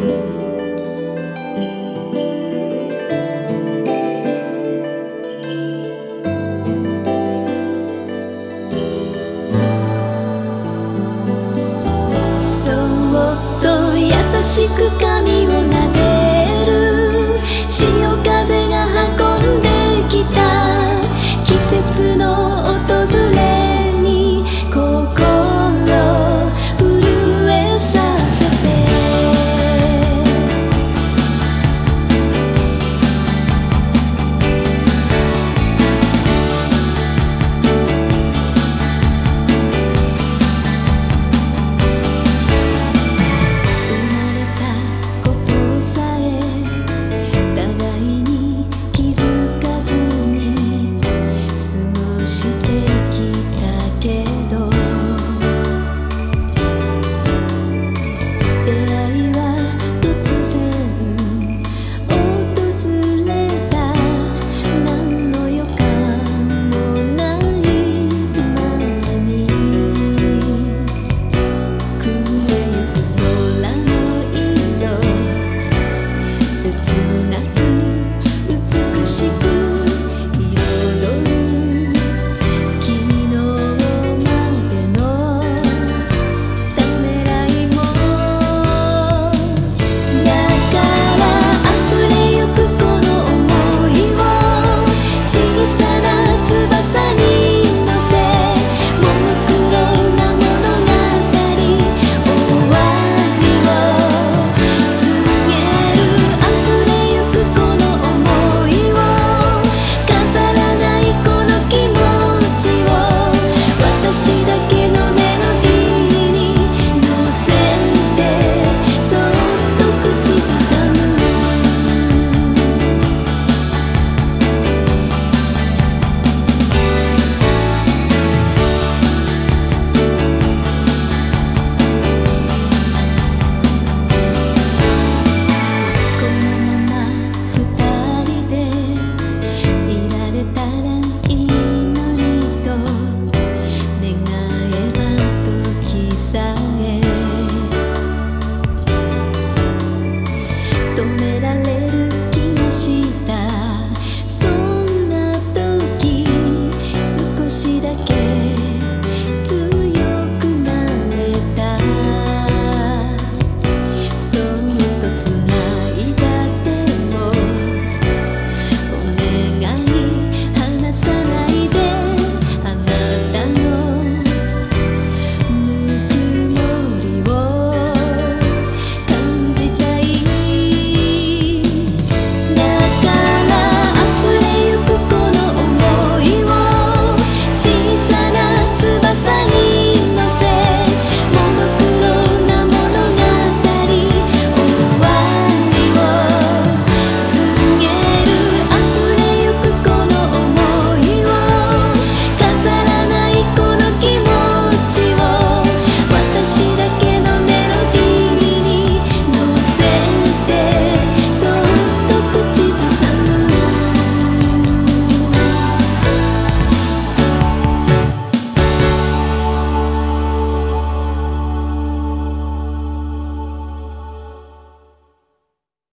そっと優しく髪をきたけど」止められる気がした。そんな時少しだけ